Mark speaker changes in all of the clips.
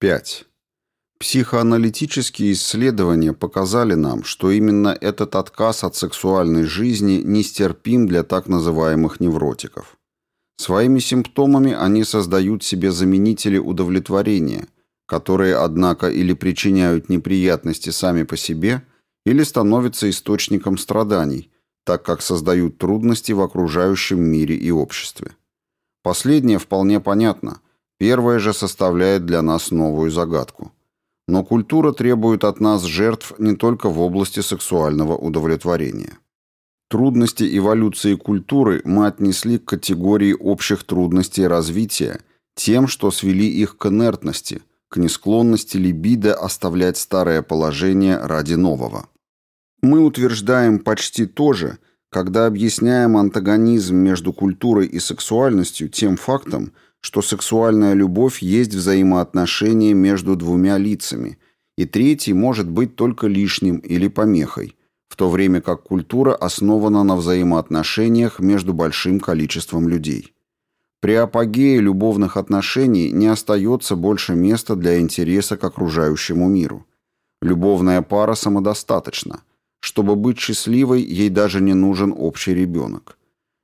Speaker 1: 5. Психоаналитические исследования показали нам, что именно этот отказ от сексуальной жизни нестерпим для так называемых невротиков. Своими симптомами они создают себе заменители удовлетворения, которые, однако, или причиняют неприятности сами по себе, или становятся источником страданий, так как создают трудности в окружающем мире и обществе. Последнее вполне понятно, первое же составляет для нас новую загадку – но культура требует от нас жертв не только в области сексуального удовлетворения. Трудности эволюции культуры мы отнесли к категории общих трудностей развития тем, что свели их к инертности, к несклонности либидо оставлять старое положение ради нового. Мы утверждаем почти то же, когда объясняем антагонизм между культурой и сексуальностью тем фактом, что сексуальная любовь есть взаимоотношение между двумя лицами, и третий может быть только лишним или помехой, в то время как культура основана на взаимоотношениях между большим количеством людей. При апогее любовных отношений не остается больше места для интереса к окружающему миру. Любовная пара самодостаточна. Чтобы быть счастливой, ей даже не нужен общий ребенок.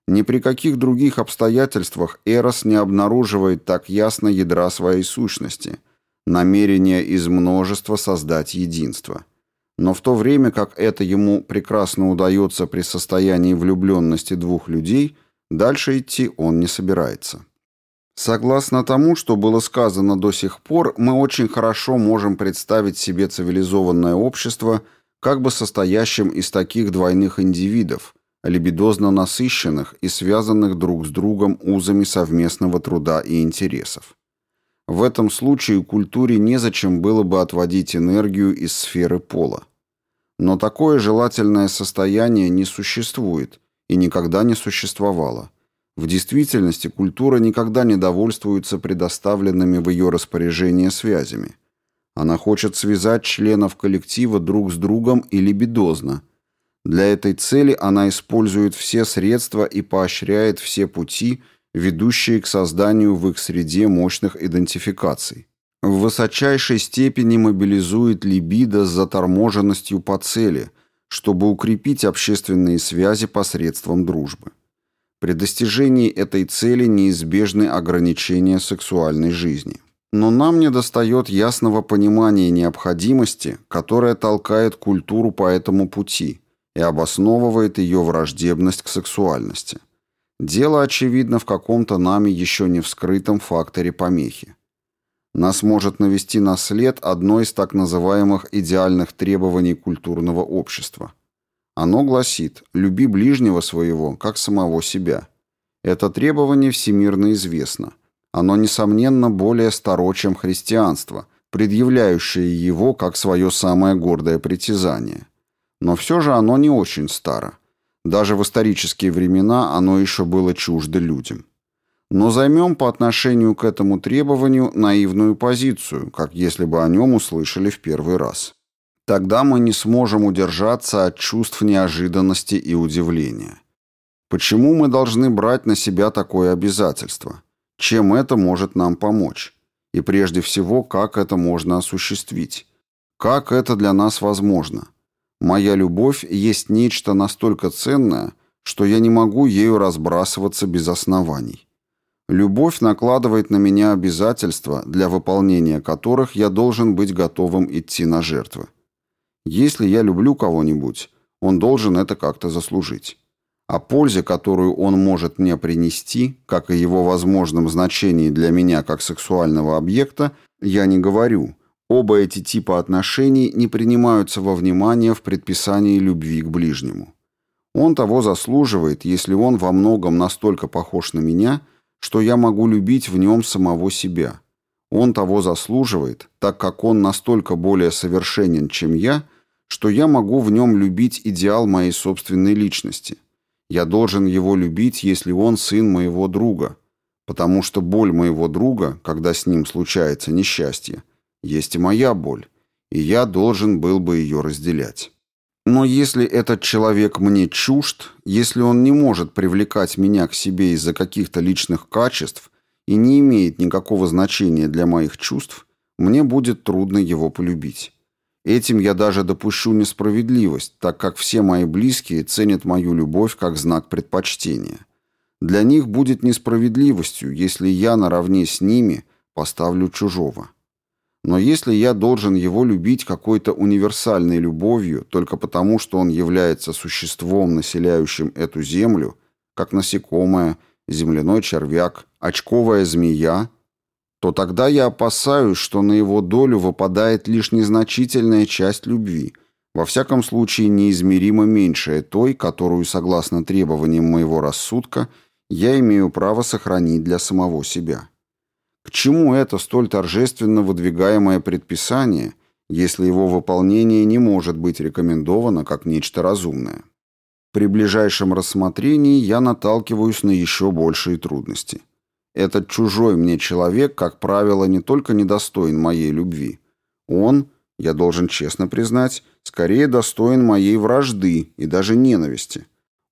Speaker 1: Ни при каких других обстоятельствах Эрос не обнаруживает так ясно ядра своей сущности, намерения из множества создать единство. Но в то время как это ему прекрасно удается при состоянии влюбленности двух людей, дальше идти он не собирается. Согласно тому, что было сказано до сих пор, мы очень хорошо можем представить себе цивилизованное общество как бы состоящим из таких двойных индивидов – либидозно насыщенных и связанных друг с другом узами совместного труда и интересов. В этом случае культуре незачем было бы отводить энергию из сферы пола. Но такое желательное состояние не существует и никогда не существовало. В действительности культура никогда не довольствуется предоставленными в ее распоряжение связями. Она хочет связать членов коллектива друг с другом и либидозно – для этой цели она использует все средства и поощряет все пути, ведущие к созданию в их среде мощных идентификаций. В высочайшей степени мобилизует либидо с заторможенностью по цели, чтобы укрепить общественные связи посредством дружбы. При достижении этой цели неизбежны ограничения сексуальной жизни. Но нам недостает ясного понимания необходимости, которая толкает культуру по этому пути – и обосновывает ее враждебность к сексуальности. Дело, очевидно, в каком-то нами еще не вскрытом факторе помехи. Нас может навести на след одно из так называемых идеальных требований культурного общества. Оно гласит «люби ближнего своего, как самого себя». Это требование всемирно известно. Оно, несомненно, более старо, чем христианство, предъявляющее его как свое самое гордое притязание – но все же оно не очень старо. Даже в исторические времена оно еще было чуждо людям. Но займем по отношению к этому требованию наивную позицию, как если бы о нем услышали в первый раз. Тогда мы не сможем удержаться от чувств неожиданности и удивления. Почему мы должны брать на себя такое обязательство? Чем это может нам помочь? И прежде всего, как это можно осуществить? Как это для нас возможно? Моя любовь есть нечто настолько ценное, что я не могу ею разбрасываться без оснований. Любовь накладывает на меня обязательства, для выполнения которых я должен быть готовым идти на жертвы. Если я люблю кого-нибудь, он должен это как-то заслужить. О пользе, которую он может мне принести, как и его возможном значении для меня как сексуального объекта, я не говорю – Оба эти типа отношений не принимаются во внимание в предписании любви к ближнему. Он того заслуживает, если он во многом настолько похож на меня, что я могу любить в нем самого себя. Он того заслуживает, так как он настолько более совершенен, чем я, что я могу в нем любить идеал моей собственной личности. Я должен его любить, если он сын моего друга, потому что боль моего друга, когда с ним случается несчастье, есть и моя боль, и я должен был бы ее разделять. Но если этот человек мне чужд, если он не может привлекать меня к себе из-за каких-то личных качеств и не имеет никакого значения для моих чувств, мне будет трудно его полюбить. Этим я даже допущу несправедливость, так как все мои близкие ценят мою любовь как знак предпочтения. Для них будет несправедливостью, если я наравне с ними поставлю чужого. Но если я должен его любить какой-то универсальной любовью только потому, что он является существом, населяющим эту землю, как насекомое, земляной червяк, очковая змея, то тогда я опасаюсь, что на его долю выпадает лишь незначительная часть любви, во всяком случае неизмеримо меньшая той, которую, согласно требованиям моего рассудка, я имею право сохранить для самого себя. Чему это столь торжественно выдвигаемое предписание, если его выполнение не может быть рекомендовано как нечто разумное? При ближайшем рассмотрении я наталкиваюсь на еще большие трудности – этот чужой мне человек, как правило, не только недостоин моей любви. Он, я должен честно признать, скорее достоин моей вражды и даже ненависти.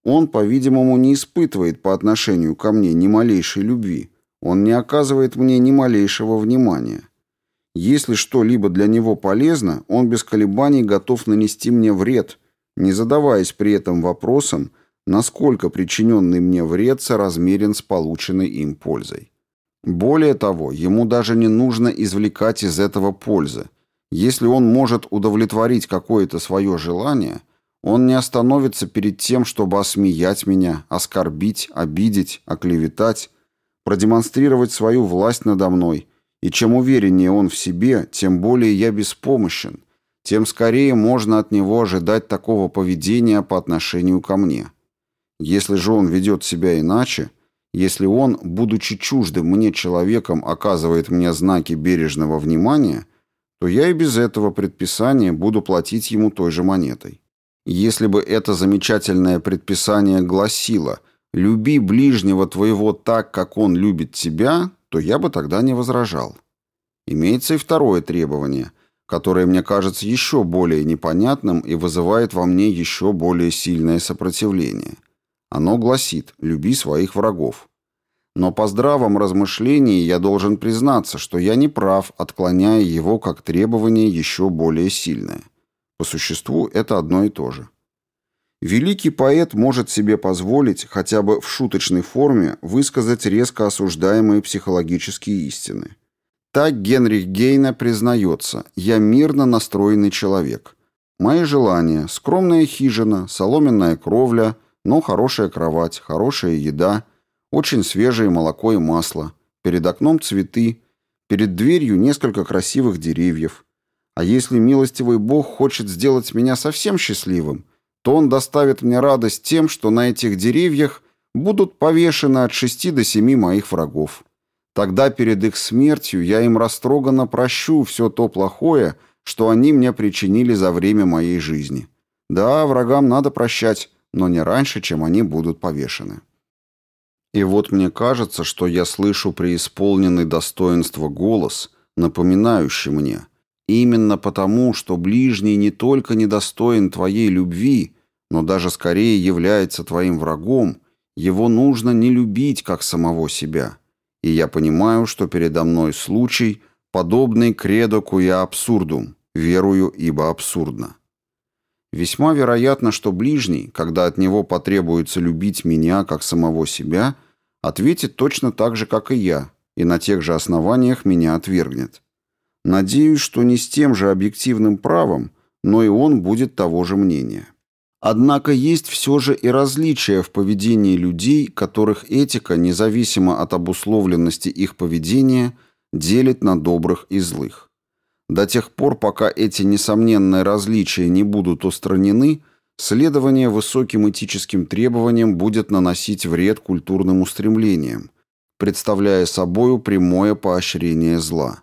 Speaker 1: Он, по-видимому, не испытывает по отношению ко мне ни малейшей любви. Он не оказывает мне ни малейшего внимания. Если что-либо для него полезно, он без колебаний готов нанести мне вред, не задаваясь при этом вопросом, насколько причиненный мне вред соразмерен с полученной им пользой. Более того, ему даже не нужно извлекать из этого пользы. Если он может удовлетворить какое-то свое желание, он не остановится перед тем, чтобы осмеять меня, оскорбить, обидеть, оклеветать, продемонстрировать свою власть надо мной. И чем увереннее он в себе, тем более я беспомощен, тем скорее можно от него ожидать такого поведения по отношению ко мне. Если же он ведет себя иначе, если он, будучи чуждым мне человеком, оказывает мне знаки бережного внимания, то я и без этого предписания буду платить ему той же монетой. Если бы это замечательное предписание гласило «люби ближнего твоего так, как он любит тебя», то я бы тогда не возражал. Имеется и второе требование, которое мне кажется еще более непонятным и вызывает во мне еще более сильное сопротивление – оно гласит «люби своих врагов». Но по здравом размышлении я должен признаться, что я не прав, отклоняя его как требование еще более сильное. По существу это одно и то же. Великий поэт может себе позволить, хотя бы в шуточной форме, высказать резко осуждаемые психологические истины. Так Генрих Гейна признается «Я мирно настроенный человек». Мои желания – скромная хижина, соломенная кровля – но хорошая кровать, хорошая еда, очень свежее молоко и масло, перед окном цветы, перед дверью несколько красивых деревьев. А если милостивый Бог хочет сделать меня совсем счастливым, то он доставит мне радость тем, что на этих деревьях будут повешены от шести до семи моих врагов. Тогда перед их смертью я им растроганно прощу все то плохое, что они мне причинили за время моей жизни. Да, врагам надо прощать, но не раньше, чем они будут повешены. И вот мне кажется, что я слышу преисполненный достоинства голос, напоминающий мне, именно потому, что ближний не только недостоин твоей любви, но даже скорее является твоим врагом, его нужно не любить как самого себя. И я понимаю, что передо мной случай, подобный кредо куя абсурдум, верую, ибо абсурдно. Весьма вероятно, что ближний, когда от него потребуется любить меня как самого себя, ответит точно так же, как и я, и на тех же основаниях меня отвергнет. Надеюсь, что не с тем же объективным правом, но и он будет того же мнения. Однако есть все же и различия в поведении людей, которых этика, независимо от обусловленности их поведения, делит на добрых и злых. До тех пор, пока эти несомненные различия не будут устранены, следование высоким этическим требованиям будет наносить вред культурным устремлениям, представляя собою прямое поощрение зла.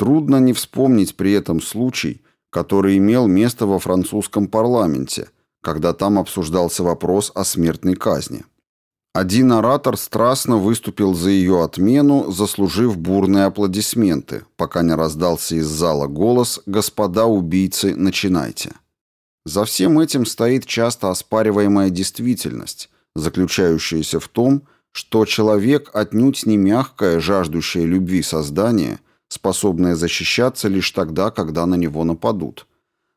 Speaker 1: Трудно не вспомнить при этом случай, который имел место во французском парламенте, когда там обсуждался вопрос о смертной казни. Один оратор страстно выступил за ее отмену, заслужив бурные аплодисменты, пока не раздался из зала голос «Господа убийцы, начинайте». За всем этим стоит часто оспариваемая действительность, заключающаяся в том, что человек отнюдь не мягкое, жаждущее любви создание, способное защищаться лишь тогда, когда на него нападут.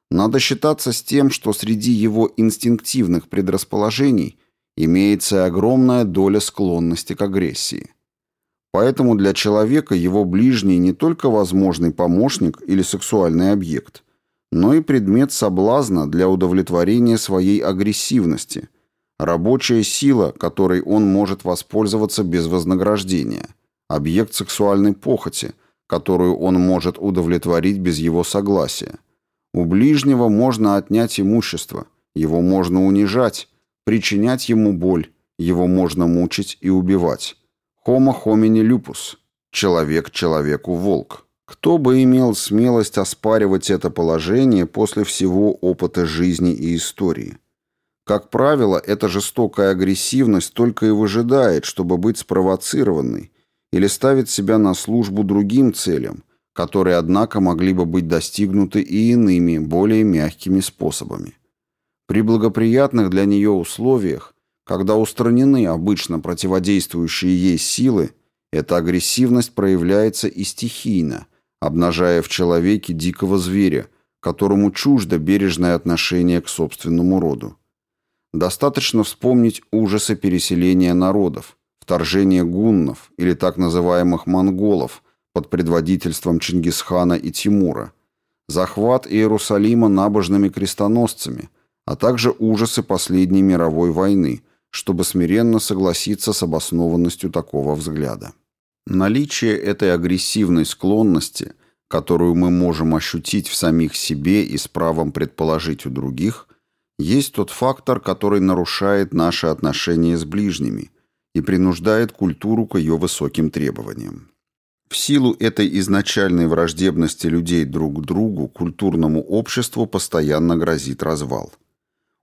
Speaker 1: Надо считаться с тем, что среди его инстинктивных предрасположений имеется огромная доля склонности к агрессии. Поэтому для человека его ближний не только возможный помощник или сексуальный объект, но и предмет соблазна для удовлетворения своей агрессивности, рабочая сила, которой он может воспользоваться без вознаграждения, объект сексуальной похоти, которую он может удовлетворить без его согласия. У ближнего можно отнять имущество, его можно унижать, причинять ему боль, его можно мучить и убивать. Homo homini lupus. Человек человеку волк. Кто бы имел смелость оспаривать это положение после всего опыта жизни и истории? Как правило, эта жестокая агрессивность только и выжидает, чтобы быть спровоцированной, или ставит себя на службу другим целям, которые, однако, могли бы быть достигнуты и иными, более мягкими способами. При благоприятных для нее условиях когда устранены обычно противодействующие ей силы, эта агрессивность проявляется и стихийно, обнажая в человеке дикого зверя, которому чуждо бережное отношение к собственному роду. Достаточно вспомнить ужасы переселения народов, вторжение гуннов или так называемых монголов под предводительством Чингисхана и Тимура, захват Иерусалима набожными крестоносцами, а также ужасы последней мировой войны – чтобы смиренно согласиться с обоснованностью такого взгляда. Наличие этой агрессивной склонности, которую мы можем ощутить в самих себе и с правом предположить у других, есть тот фактор, который нарушает наши отношения с ближними и принуждает культуру к ее высоким требованиям. В силу этой изначальной враждебности людей друг к другу культурному обществу постоянно грозит развал.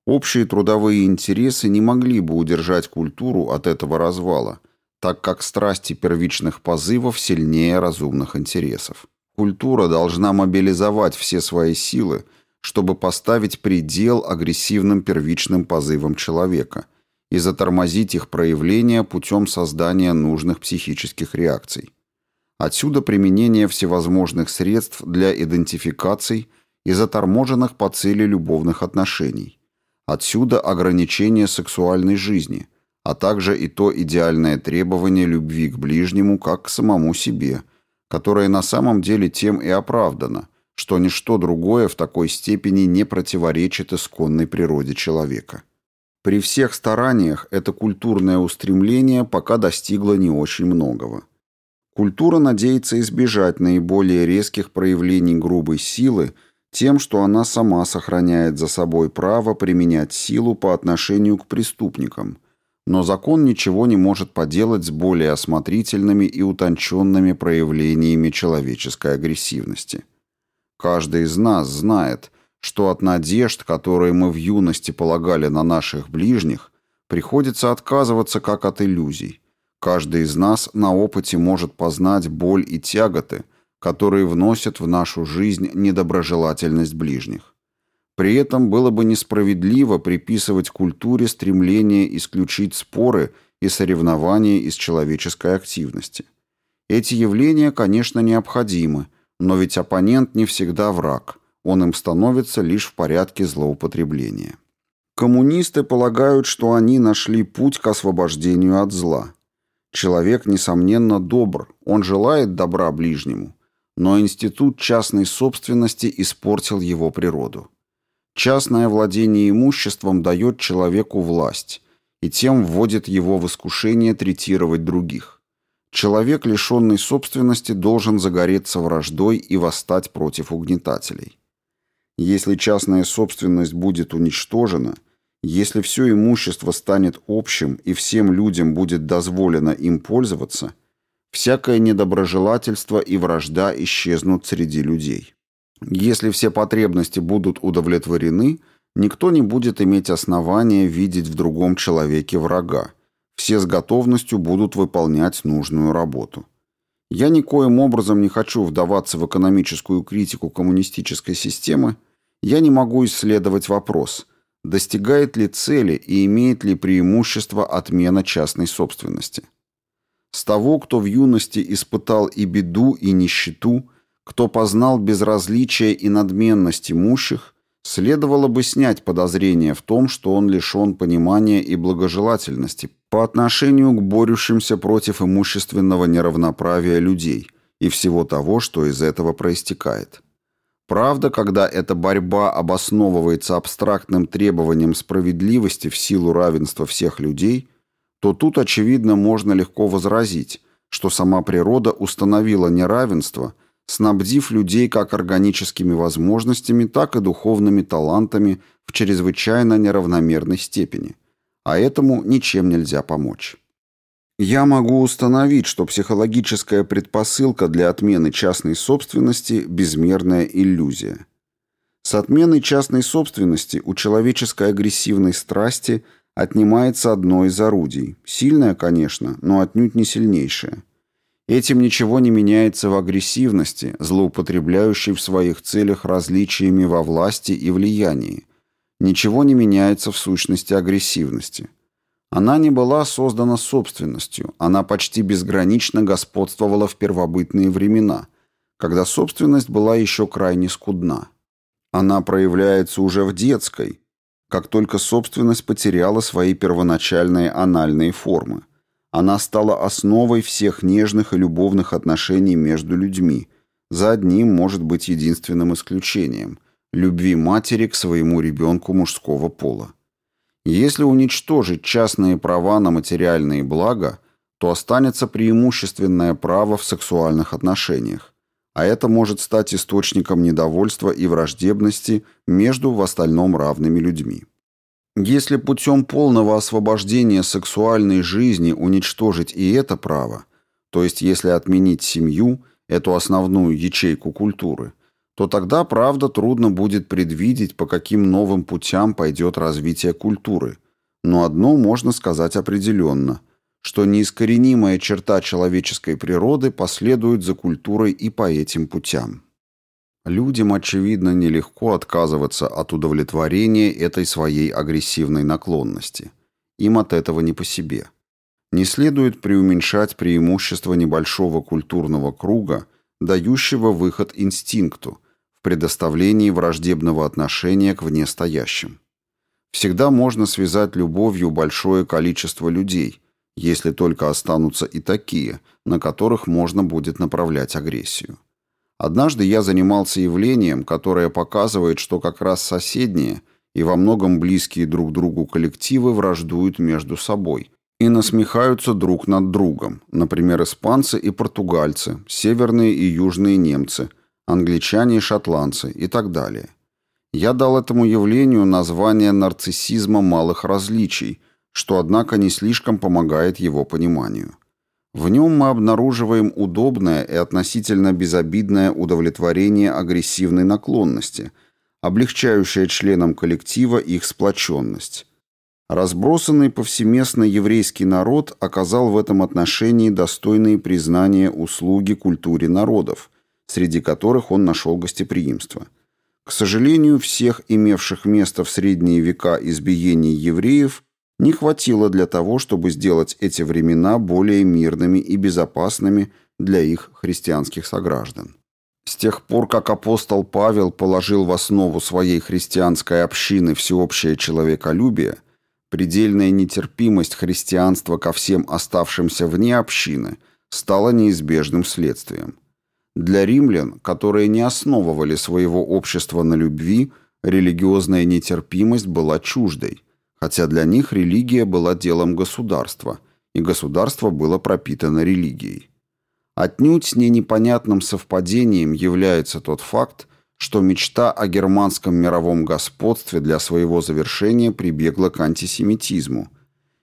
Speaker 1: Общие трудовые интересы не могли бы удержать культуру от этого развала, так как страсти первичных позывов сильнее разумных интересов. Культура должна мобилизовать все свои силы, чтобы поставить предел агрессивным первичным позывам человека и затормозить их проявление путем создания нужных психических реакций. Отсюда применение всевозможных средств для идентификаций и заторможенных по цели любовных отношений, Отсюда ограничение сексуальной жизни, а также и то идеальное требование любви к ближнему как к самому себе, которое на самом деле тем и оправдано, что ничто другое в такой степени не противоречит исконной природе человека. При всех стараниях это культурное устремление пока достигло не очень многого. Культура надеется избежать наиболее резких проявлений грубой силы – тем, что она сама сохраняет за собой право применять силу по отношению к преступникам, но закон ничего не может поделать с более осмотрительными и утонченными проявлениями человеческой агрессивности. Каждый из нас знает, что от надежд, которые мы в юности полагали на наших ближних, приходится отказываться как от иллюзий. Каждый из нас на опыте может познать боль и тяготы – которые вносят в нашу жизнь недоброжелательность ближних. При этом было бы несправедливо приписывать культуре стремление исключить споры и соревнования из человеческой активности. Эти явления, конечно, необходимы, но ведь оппонент не всегда враг, он им становится лишь в порядке злоупотребления. Коммунисты полагают, что они нашли путь к освобождению от зла. Человек, несомненно, добр, он желает добра ближнему, но институт частной собственности испортил его природу. Частное владение имуществом дает человеку власть и тем вводит его в искушение третировать других. Человек, лишенный собственности, должен загореться враждой и восстать против угнетателей. Если частная собственность будет уничтожена, если все имущество станет общим и всем людям будет дозволено им пользоваться – всякое недоброжелательство и вражда исчезнут среди людей. Если все потребности будут удовлетворены, никто не будет иметь основания видеть в другом человеке врага. Все с готовностью будут выполнять нужную работу. Я никоим образом не хочу вдаваться в экономическую критику коммунистической системы, я не могу исследовать вопрос, достигает ли цели и имеет ли преимущество отмена частной собственности. с того, кто в юности испытал и беду, и нищету, кто познал безразличие и надменность имущих, следовало бы снять подозрение в том, что он лишен понимания и благожелательности по отношению к борющимся против имущественного неравноправия людей и всего того, что из этого проистекает. Правда, когда эта борьба обосновывается абстрактным требованием справедливости в силу равенства всех людей, то тут, очевидно, можно легко возразить, что сама природа установила неравенство, снабдив людей как органическими возможностями, так и духовными талантами в чрезвычайно неравномерной степени, а этому ничем нельзя помочь. Я могу установить, что психологическая предпосылка для отмены частной собственности – безмерная иллюзия. С отменой частной собственности у человеческой агрессивной страсти отнимается одно из орудий. Сильное, конечно, но отнюдь не сильнейшее. Этим ничего не меняется в агрессивности, злоупотребляющей в своих целях различиями во власти и влиянии. Ничего не меняется в сущности агрессивности – она не была создана собственностью, она почти безгранично господствовала в первобытные времена, когда собственность была еще крайне скудна. Она проявляется уже в детской, как только собственность потеряла свои первоначальные анальные формы. Она стала основой всех нежных и любовных отношений между людьми, за одним, может быть, единственным исключением – любви матери к своему ребенку мужского пола. Если уничтожить частные права на материальные блага, то останется преимущественное право в сексуальных отношениях, а это может стать источником недовольства и враждебности между в остальном равными людьми. Если путем полного освобождения сексуальной жизни уничтожить и это право, то есть если отменить семью, эту основную ячейку культуры – то тогда, правда, трудно будет предвидеть, по каким новым путям пойдет развитие культуры. Но одно можно сказать определенно, что неискоренимая черта человеческой природы последует за культурой и по этим путям. Людям, очевидно, нелегко отказываться от удовлетворения этой своей агрессивной наклонности. Им от этого не по себе. Не следует преуменьшать преимущество небольшого культурного круга, дающего выход инстинкту – предоставлении враждебного отношения к внестоящим. Всегда можно связать любовью большое количество людей, если только останутся и такие, на которых можно будет направлять агрессию. Однажды я занимался явлением, которое показывает, что как раз соседние и во многом близкие друг другу коллективы враждуют между собой и насмехаются друг над другом, например, испанцы и португальцы, северные и южные немцы – англичане и шотландцы и так далее. Я дал этому явлению название нарциссизма малых различий, что, однако, не слишком помогает его пониманию. В нем мы обнаруживаем удобное и относительно безобидное удовлетворение агрессивной наклонности, облегчающее членам коллектива их сплоченность. Разбросанный повсеместно еврейский народ оказал в этом отношении достойные признания услуги культуре народов – среди которых он нашел гостеприимство. К сожалению, всех имевших место в средние века избиений евреев не хватило для того, чтобы сделать эти времена более мирными и безопасными для их христианских сограждан. С тех пор, как апостол Павел положил в основу своей христианской общины всеобщее человеколюбие, предельная нетерпимость христианства ко всем оставшимся вне общины стала неизбежным следствием. Для римлян, которые не основывали своего общества на любви, религиозная нетерпимость была чуждой, хотя для них религия была делом государства, и государство было пропитано религией. Отнюдь с ней непонятным совпадением является тот факт, что мечта о германском мировом господстве для своего завершения прибегла к антисемитизму,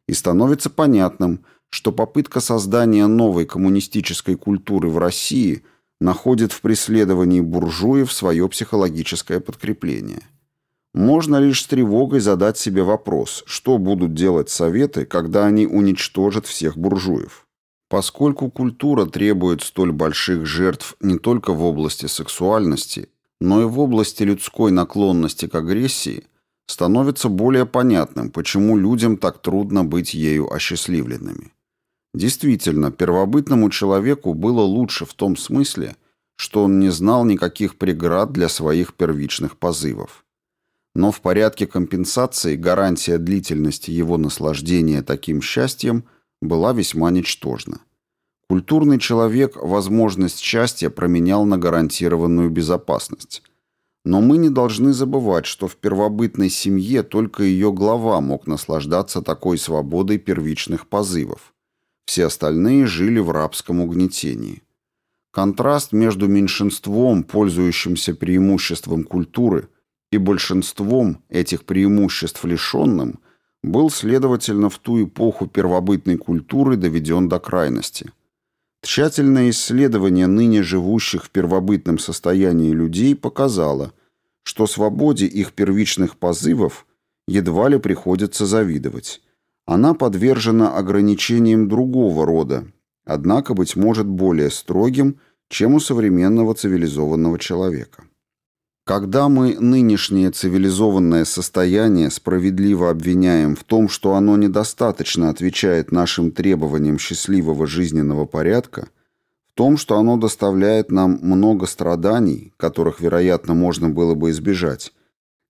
Speaker 1: и становится понятным, что попытка создания новой коммунистической культуры в России – находит в преследовании буржуев свое психологическое подкрепление. Можно лишь с тревогой задать себе вопрос, что будут делать Советы, когда они уничтожат всех буржуев. Поскольку культура требует столь больших жертв не только в области сексуальности, но и в области людской наклонности к агрессии, становится более понятным, почему людям так трудно быть ею осчастливленными. Действительно, первобытному человеку было лучше в том смысле, что он не знал никаких преград для своих первичных позывов. Но в порядке компенсации гарантия длительности его наслаждения таким счастьем была весьма ничтожна. Культурный человек возможность счастья променял на гарантированную безопасность. Но мы не должны забывать, что в первобытной семье только ее глава мог наслаждаться такой свободой первичных позывов. Все остальные жили в рабском угнетении. Контраст между меньшинством, пользующимся преимуществом культуры, и большинством этих преимуществ лишенным, был, следовательно, в ту эпоху первобытной культуры доведен до крайности. Тщательное исследование ныне живущих в первобытном состоянии людей показало, что свободе их первичных позывов едва ли приходится завидовать. Она подвержена ограничениям другого рода, однако, быть может, более строгим, чем у современного цивилизованного человека. Когда мы нынешнее цивилизованное состояние справедливо обвиняем в том, что оно недостаточно отвечает нашим требованиям счастливого жизненного порядка, в том, что оно доставляет нам много страданий, которых, вероятно, можно было бы избежать,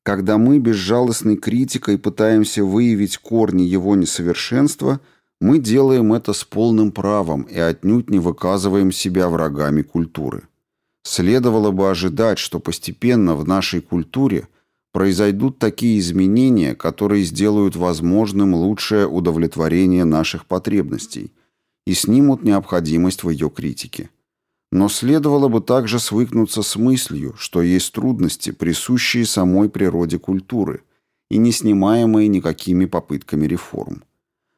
Speaker 1: когда мы безжалостной критикой пытаемся выявить корни его несовершенства, мы делаем это с полным правом и отнюдь не выказываем себя врагами культуры. Следовало бы ожидать, что постепенно в нашей культуре произойдут такие изменения, которые сделают возможным лучшее удовлетворение наших потребностей и снимут необходимость в ее критике. Но следовало бы также свыкнуться с мыслью, что есть трудности, присущие самой природе культуры и не снимаемые никакими попытками реформ.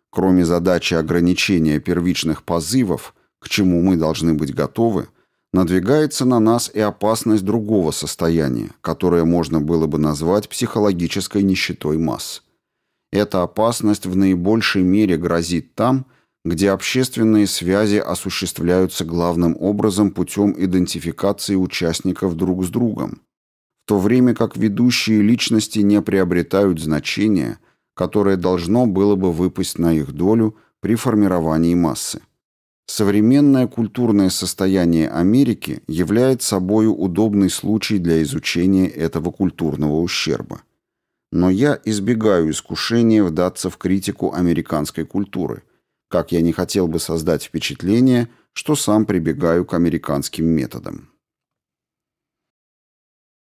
Speaker 1: Кроме задачи ограничения первичных позывов, к чему мы должны быть готовы – надвигается на нас и опасность другого состояния, которое можно было бы назвать психологической нищетой масс. Эта опасность в наибольшей мере грозит там, где общественные связи осуществляются главным образом путем идентификации участников друг с другом, в то время как ведущие личности не приобретают значения, которое должно было бы выпасть на их долю при формировании массы. Современное культурное состояние Америки является собой удобный случай для изучения этого культурного ущерба. Но я избегаю искушения вдаться в критику американской культуры, как я не хотел бы создать впечатление, что сам прибегаю к американским методам.